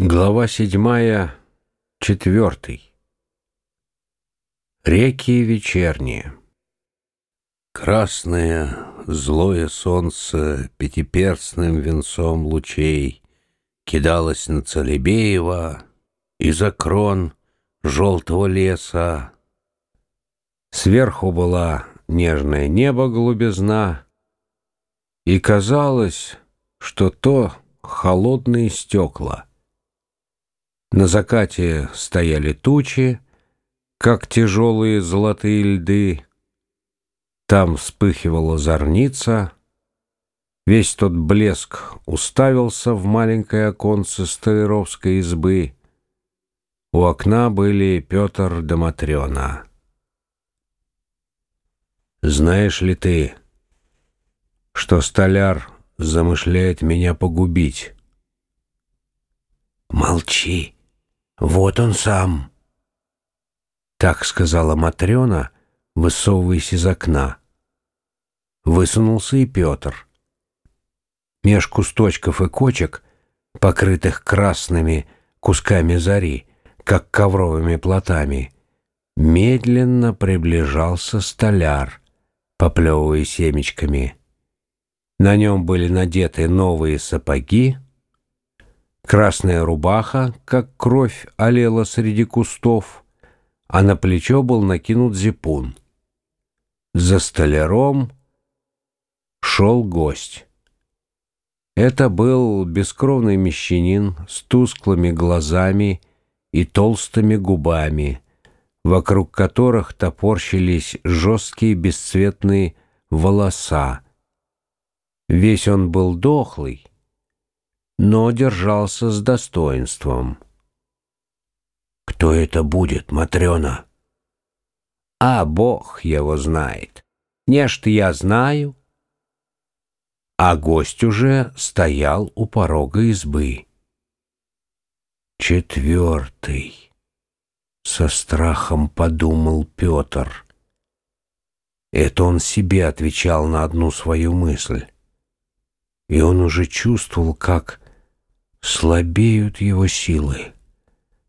Глава седьмая, четвертый. Реки вечерние. Красное, злое солнце пятиперстным венцом лучей кидалось на Целебеева из-за крон желтого леса. Сверху была нежное небо голубизна, и казалось, что то холодные стекла — на закате стояли тучи, как тяжелые золотые льды. Там вспыхивала зорница. Весь тот блеск уставился в маленькое оконце столеровской избы. У окна были Петр да Матрена. «Знаешь ли ты, что столяр замышляет меня погубить?» «Молчи!» Вот он сам. Так сказала Матрена, высовываясь из окна. Высунулся и Петр. Меж кусточков и кочек, покрытых красными кусками зари, как ковровыми плотами, медленно приближался столяр, поплевывая семечками. На нем были надеты новые сапоги, Красная рубаха, как кровь, олела среди кустов, а на плечо был накинут зипун. За столяром шел гость. Это был бескровный мещанин с тусклыми глазами и толстыми губами, вокруг которых топорщились жесткие бесцветные волоса. Весь он был дохлый, но держался с достоинством. «Кто это будет, Матрена?» «А Бог его знает. Нечто я знаю». А гость уже стоял у порога избы. «Четвертый», — со страхом подумал Петр. Это он себе отвечал на одну свою мысль. И он уже чувствовал, как слабеют его силы,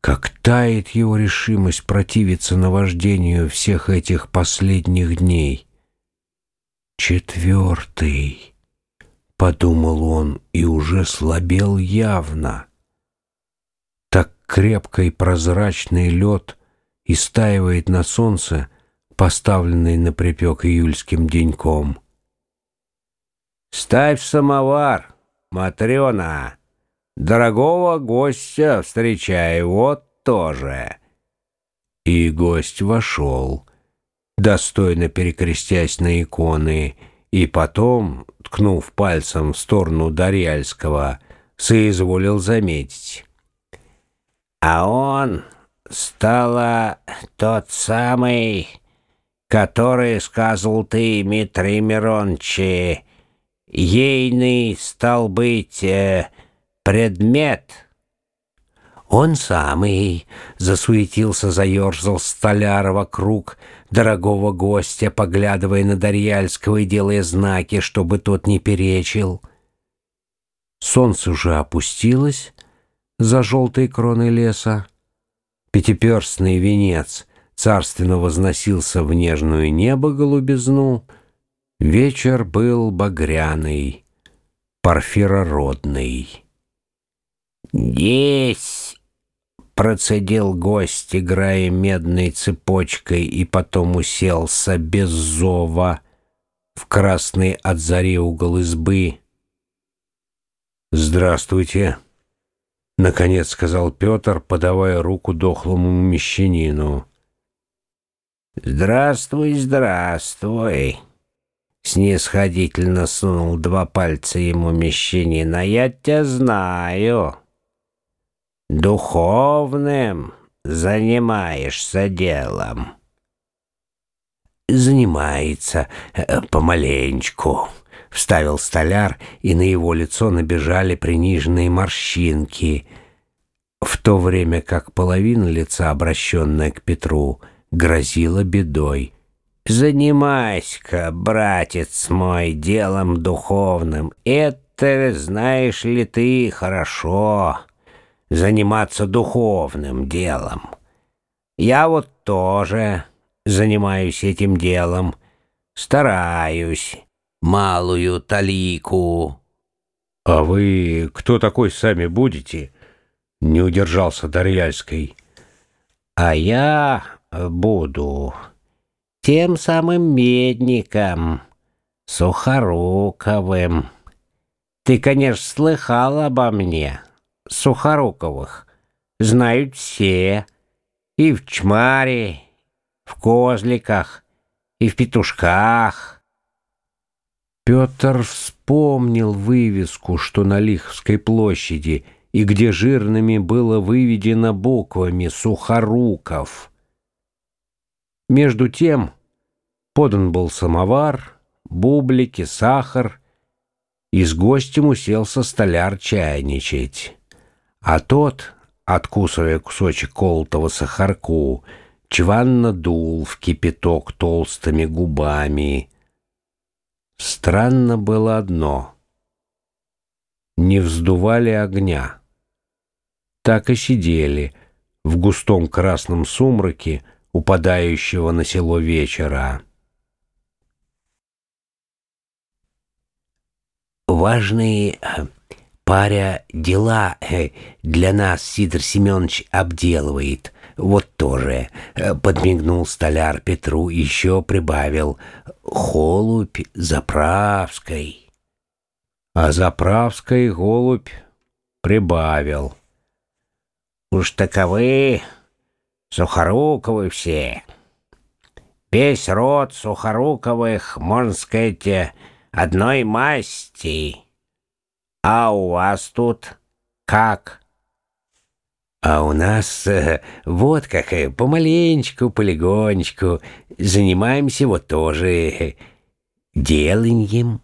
как тает его решимость противиться наваждению всех этих последних дней. «Четвертый», — подумал он, и уже слабел явно. Так крепко и прозрачный лед истаивает на солнце, поставленный на припек июльским деньком. «Ставь самовар, Матрена!» Дорогого гостя встречай, вот тоже. И гость вошел, достойно перекрестясь на иконы, и потом, ткнув пальцем в сторону Дарьяльского, соизволил заметить. А он стало тот самый, который сказал ты, Митрий Мирончи, ейный стал быть... Э, предмет. Он самый засуетился, заерзал столяр вокруг дорогого гостя, поглядывая на Дарьяльского и делая знаки, чтобы тот не перечил. Солнце уже опустилось за желтой кроной леса. Пятиперстный венец царственно возносился в нежную небо голубизну. Вечер был багряный, парфирородный. «Есть!» — процедил гость, играя медной цепочкой, и потом уселся без зова в красный от зари угол избы. «Здравствуйте!» — наконец сказал Петр, подавая руку дохлому мещанину. «Здравствуй, здравствуй!» Снисходительно сунул два пальца ему мещанин. «А я тебя знаю!» Духовным занимаешься делом. Занимается э, помаленечку, вставил столяр, и на его лицо набежали приниженные морщинки, в то время как половина лица, обращенная к Петру, грозила бедой. «Занимайся-ка, братец мой, делом духовным. Это, знаешь ли ты, хорошо заниматься духовным делом. Я вот тоже занимаюсь этим делом, стараюсь, малую талику. — А вы кто такой сами будете? — не удержался Дарьяльский. — А я буду тем самым медником, Сухоруковым. Ты, конечно, слыхал обо мне. — Сухоруковых знают все. И в Чмаре, в Козликах, и в Петушках. Петр вспомнил вывеску, что на Лиховской площади, и где жирными было выведено буквами «Сухоруков». Между тем подан был самовар, бублики, сахар, и с гостем уселся столяр чайничать. А тот, откусывая кусочек колотого сахарку, чванно дул в кипяток толстыми губами. Странно было одно. Не вздували огня. Так и сидели в густом красном сумраке, упадающего на село вечера. Важные э, Паря дела э, для нас Сидор Семенович обделывает. Вот тоже. Э, подмигнул столяр Петру, еще прибавил. Холубь заправской. А заправской голубь прибавил. Уж таковы Сухоруковы все. Весь род Сухоруковых, можно сказать, одной масти. А у вас тут как? А у нас э, вот как, э, помаленечку, полигонечку. Занимаемся вот тоже э, деланьем.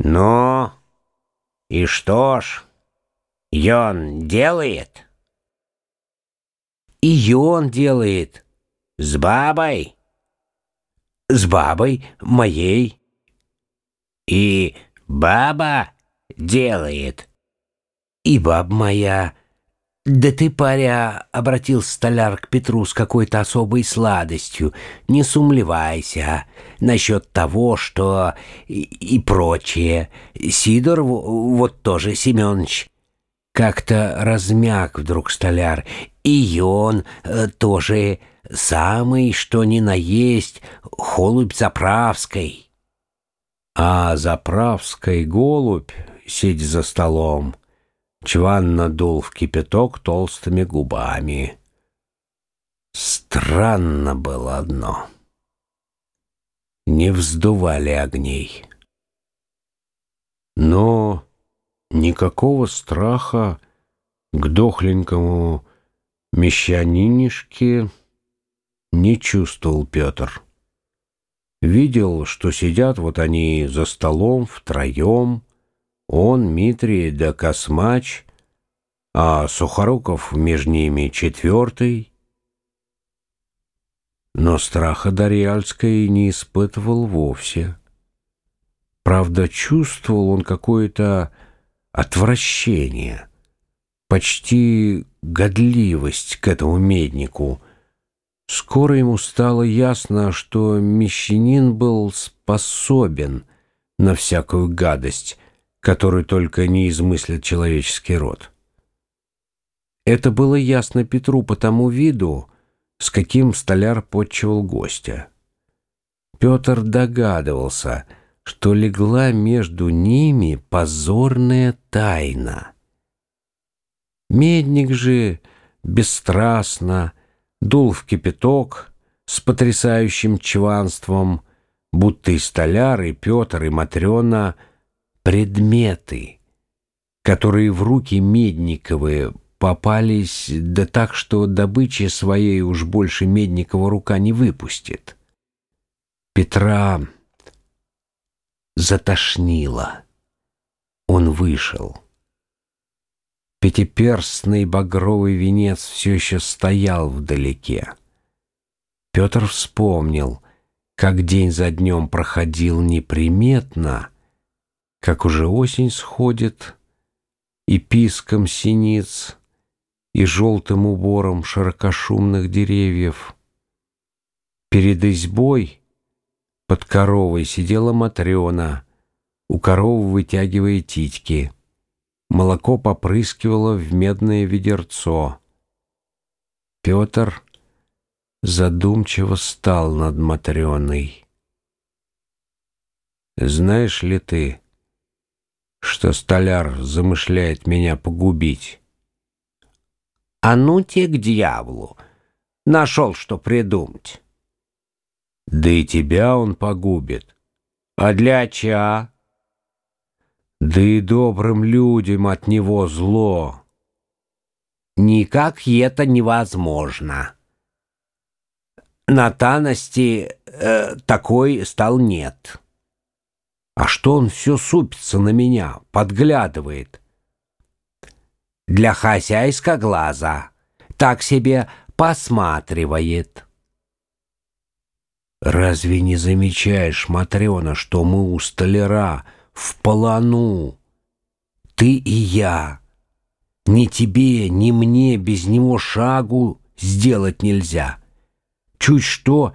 Но и что ж, Ён делает? И Ён делает. С бабой? С бабой моей. И баба делает. И баб моя... Да ты, паря, — обратил столяр к Петру с какой-то особой сладостью, — не сумлевайся насчет того, что и, и прочее. Сидор вот тоже Семенович. Как-то размяк вдруг столяр, и он э, тоже самый, что ни на есть, холубь заправской. А заправской голубь сидя за столом. Чван надул в кипяток толстыми губами. Странно было одно. Не вздували огней. Но никакого страха к дохленькому мещанинишке не чувствовал Петр. Видел, что сидят вот они за столом втроем, он, Митрий да Космач, а Сухоруков между ними четвертый. Но страха Дарьяльской не испытывал вовсе. Правда, чувствовал он какое-то отвращение, почти годливость к этому меднику. Скоро ему стало ясно, что мещанин был способен на всякую гадость, которую только не измыслит человеческий род. Это было ясно Петру по тому виду, с каким столяр подчивал гостя. Петр догадывался, что легла между ними позорная тайна. Медник же бесстрастно дул в кипяток с потрясающим чванством, будто и столяр, и Петр, и Матрена — предметы, которые в руки Медниковы попались, да так, что добычи своей уж больше Медникова рука не выпустит. Петра затошнило. Он вышел. Пятиперстный багровый венец все еще стоял вдалеке. Петр вспомнил, как день за днем проходил неприметно — как уже осень сходит, и писком синиц, и желтым убором широкошумных деревьев. Перед избой под коровой сидела Матрена, у коровы вытягивая титьки. Молоко попрыскивало в медное ведерцо. Петр задумчиво стал над Матрёной. «Знаешь ли ты, что столяр замышляет меня погубить?» «А ну те к дьяволу! Нашел, что придумать!» «Да и тебя он погубит. А для ча?» Да и добрым людям от него зло. Никак это невозможно. Натаности э, такой стал нет. А что он все супится на меня, подглядывает? Для хозяйска глаза. Так себе посматривает. Разве не замечаешь, Матрена, что мы у столяра в полону. Ты и я. Ни тебе, ни мне без него шагу сделать нельзя. Чуть что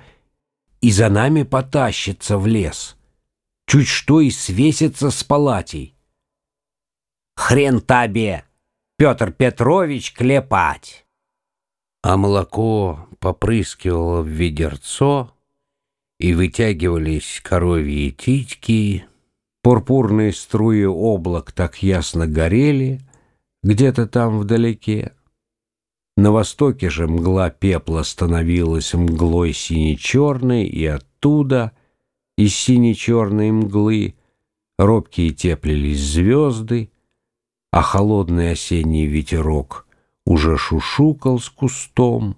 и за нами потащится в лес. Чуть что и свесится с палатей. Хрен тебе, Петр Петрович, клепать. А молоко попрыскивало в ведерцо, и вытягивались коровьи титьки, Пурпурные струи облак так ясно горели где-то там вдалеке. На востоке же мгла пепла становилась мглой сине-черной, и оттуда, из сине-черной мглы, робкие теплились звезды, а холодный осенний ветерок уже шушукал с кустом,